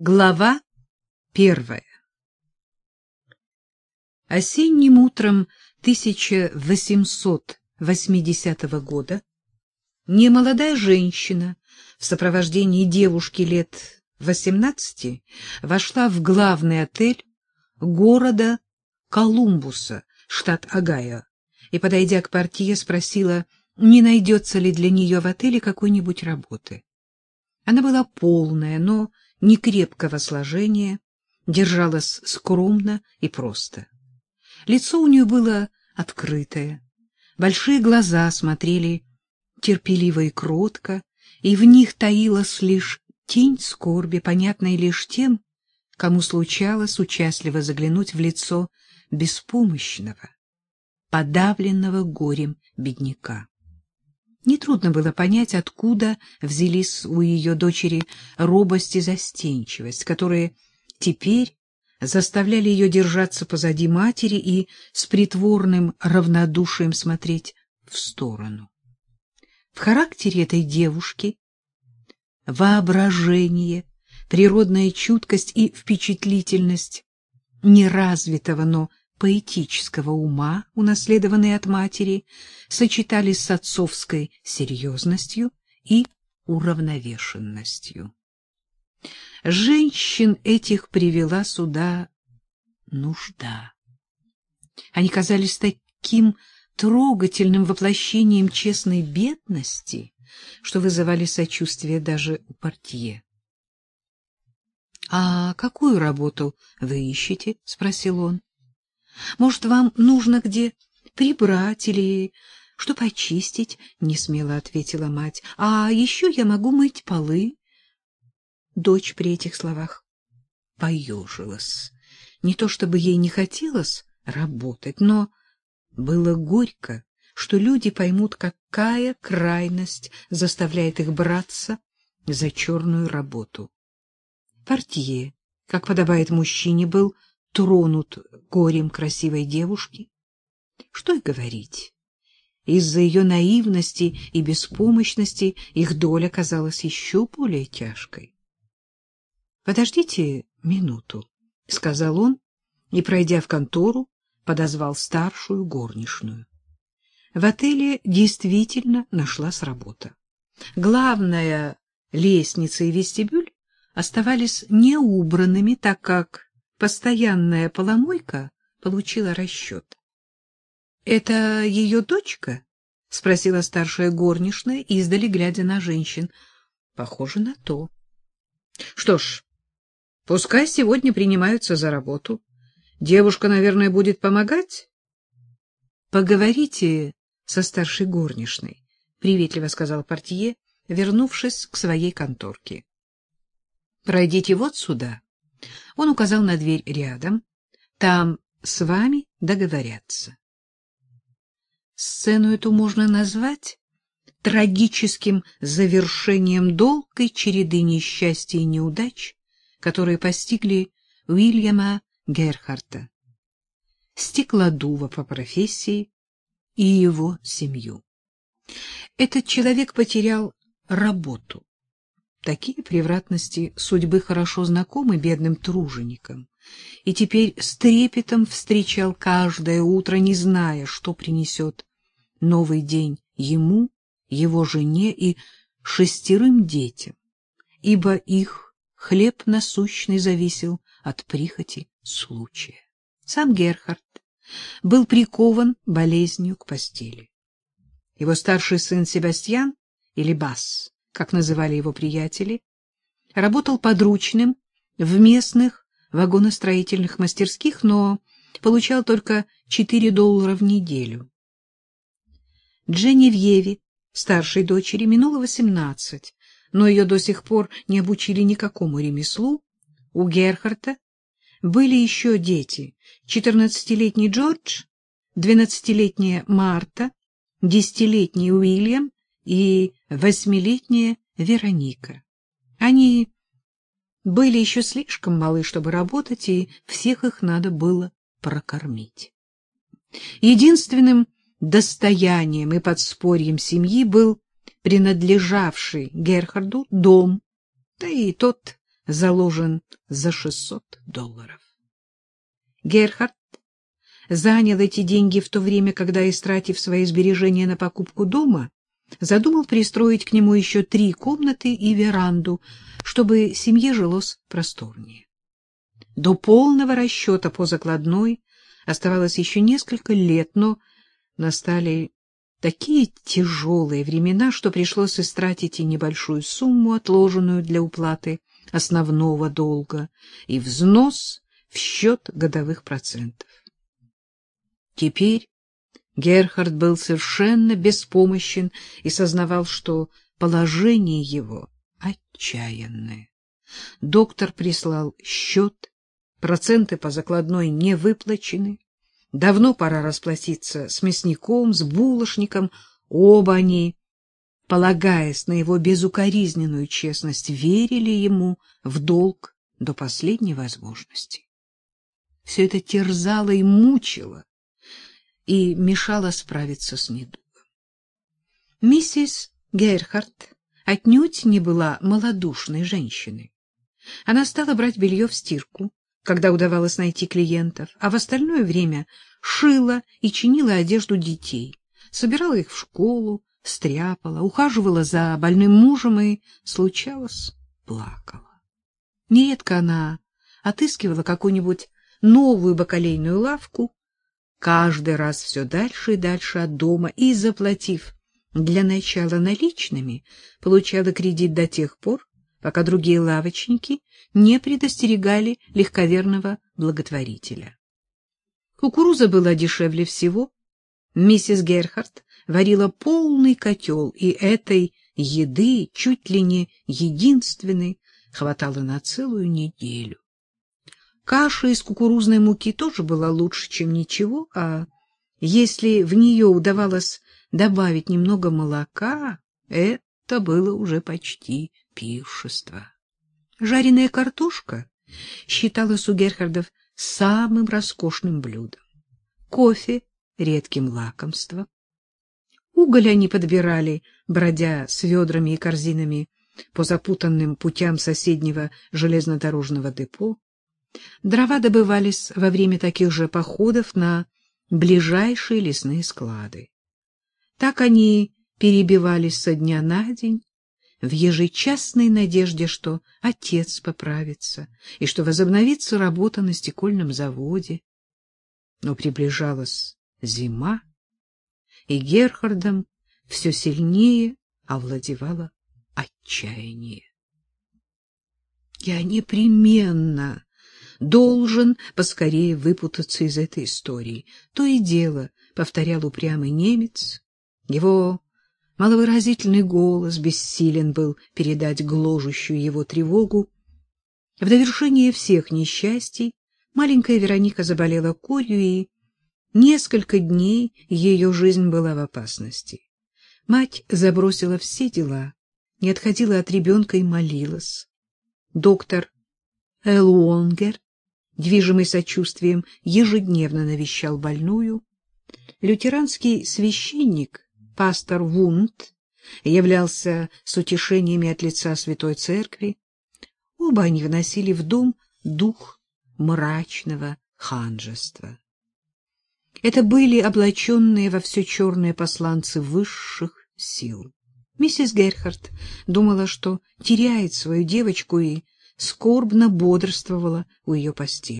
Глава первая Осенним утром 1880 года немолодая женщина в сопровождении девушки лет 18 вошла в главный отель города Колумбуса, штат Огайо, и, подойдя к портье, спросила, не найдется ли для нее в отеле какой-нибудь работы. Она была полная, но не крепкого сложения, держалась скромно и просто. Лицо у нее было открытое, большие глаза смотрели терпеливо и кротко, и в них таилась лишь тень скорби, понятная лишь тем, кому случалось участливо заглянуть в лицо беспомощного, подавленного горем бедняка. Нетрудно было понять, откуда взялись у ее дочери робость и застенчивость, которые теперь заставляли ее держаться позади матери и с притворным равнодушием смотреть в сторону. В характере этой девушки воображение, природная чуткость и впечатлительность неразвитого, но поэтического ума, унаследованные от матери, сочетались с отцовской серьезностью и уравновешенностью. Женщин этих привела сюда нужда. Они казались таким трогательным воплощением честной бедности, что вызывали сочувствие даже у портье. — А какую работу вы ищете? — спросил он. Может, вам нужно где прибрать или что почистить? — несмело ответила мать. — А еще я могу мыть полы. Дочь при этих словах поежилась. Не то чтобы ей не хотелось работать, но было горько, что люди поймут, какая крайность заставляет их браться за черную работу. Портье, как подобает мужчине, был тронут горем красивой девушки. Что и говорить. Из-за ее наивности и беспомощности их доля казалась еще более тяжкой. — Подождите минуту, — сказал он, и, пройдя в контору, подозвал старшую горничную. В отеле действительно нашлась работа. Главная лестница и вестибюль оставались неубранными, так как постоянная поломойка получила расчет. — Это ее дочка? — спросила старшая горничная, издали глядя на женщин. — Похоже на то. — Что ж, пускай сегодня принимаются за работу. Девушка, наверное, будет помогать? — Поговорите со старшей горничной, — приветливо сказал портье, вернувшись к своей конторке. — Пройдите вот сюда. Он указал на дверь рядом. Там с вами договорятся. Сцену эту можно назвать трагическим завершением долгой череды несчастий и неудач, которые постигли Уильяма Герхарта, стеклодува по профессии и его семью. Этот человек потерял работу, Такие превратности судьбы хорошо знакомы бедным труженикам, и теперь с трепетом встречал каждое утро, не зная, что принесет новый день ему, его жене и шестерым детям, ибо их хлеб насущный зависел от прихоти случая. Сам Герхард был прикован болезнью к постели. Его старший сын Себастьян, или Бас, как называли его приятели, работал подручным в местных вагоностроительных мастерских, но получал только 4 доллара в неделю. Дженевьеве, старшей дочери, минуло 18, но ее до сих пор не обучили никакому ремеслу. У Герхарта были еще дети — 14-летний Джордж, 12-летняя Марта, 10-летний Уильям и восьмилетняя Вероника. Они были еще слишком малы, чтобы работать, и всех их надо было прокормить. Единственным достоянием и подспорьем семьи был принадлежавший Герхарду дом, да и тот заложен за 600 долларов. Герхард занял эти деньги в то время, когда, истратив свои сбережения на покупку дома, задумал пристроить к нему еще три комнаты и веранду, чтобы семье жилось просторнее. До полного расчета по закладной оставалось еще несколько лет, но настали такие тяжелые времена, что пришлось истратить и небольшую сумму, отложенную для уплаты основного долга, и взнос в счет годовых процентов. Теперь Герхард был совершенно беспомощен и сознавал, что положение его отчаянное. Доктор прислал счет, проценты по закладной не выплачены. Давно пора расплатиться с мясником, с булочником. Оба они, полагаясь на его безукоризненную честность, верили ему в долг до последней возможности. Все это терзало и мучило, и мешало справиться с недугом. Миссис Герхард отнюдь не была малодушной женщиной. Она стала брать белье в стирку, когда удавалось найти клиентов, а в остальное время шила и чинила одежду детей, собирала их в школу, стряпала, ухаживала за больным мужем и, случалось, плакала. Нередко она отыскивала какую-нибудь новую бакалейную лавку, каждый раз все дальше и дальше от дома, и, заплатив для начала наличными, получала кредит до тех пор, пока другие лавочники не предостерегали легковерного благотворителя. Кукуруза была дешевле всего. Миссис Герхард варила полный котел, и этой еды, чуть ли не единственной, хватало на целую неделю. Каша из кукурузной муки тоже была лучше, чем ничего, а если в нее удавалось добавить немного молока, это было уже почти пиршество. Жареная картошка считалась у Герхардов самым роскошным блюдом. Кофе — редким лакомством. Уголь они подбирали, бродя с ведрами и корзинами по запутанным путям соседнего железнодорожного депо. Дрова добывались во время таких же походов на ближайшие лесные склады. Так они перебивались со дня на день в ежечасной надежде, что отец поправится и что возобновится работа на стекольном заводе. Но приближалась зима, и Герхардом все сильнее овладевало отчаяние. Я непременно должен поскорее выпутаться из этой истории. То и дело, — повторял упрямый немец. Его маловыразительный голос бессилен был передать гложущую его тревогу. В довершение всех несчастий маленькая Вероника заболела корью, и несколько дней ее жизнь была в опасности. Мать забросила все дела, не отходила от ребенка и молилась. Доктор Элуонгер движимый сочувствием, ежедневно навещал больную. Лютеранский священник, пастор Вунд, являлся с утешениями от лица Святой Церкви. Оба они вносили в дом дух мрачного ханжества. Это были облаченные во все черные посланцы высших сил. Миссис Герхард думала, что теряет свою девочку и скорбно бодрствовала у ее постели.